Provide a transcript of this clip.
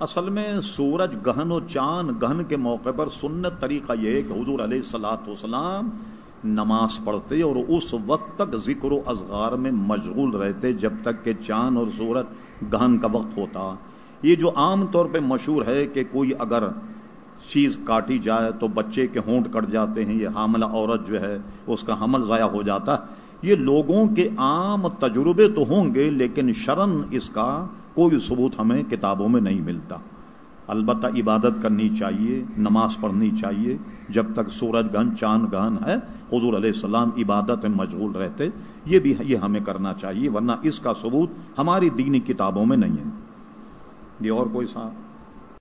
اصل میں سورج گہن و چاند گہن کے موقع پر سنت طریقہ یہ ہے کہ حضور علیہ سلاۃ وسلام نماز پڑھتے اور اس وقت تک ذکر و اذغار میں مشغول رہتے جب تک کہ چاند اور سورج گہن کا وقت ہوتا۔ یہ جو عام طور پہ مشہور ہے کہ کوئی اگر چیز کاٹی جائے تو بچے کے ہونٹ کٹ جاتے ہیں، یہ حاملہ عورت جو ہے، اس کا حمل ضائع ہو جاتا۔ یہ لوگوں کے عام تجربے تو ہوں گے، لیکن شرن اس کا کوئی ثبوت ہمیں کتابوں میں نہیں ملتا۔ البتہ عبادت کرنی چاہیے، نماز پڑھنی چاہیے۔ جب تک سورج گہن چاند گہن ہے، حضور علیہ السلام عبادت میں مشغول رہتے، یہ بھی یہ ہمیں کرنا چاہیے، ورنہ اس کا ثبوت ہماری دینی کتابوں میں نہیں ہے۔ یہ اور کوئی صاحب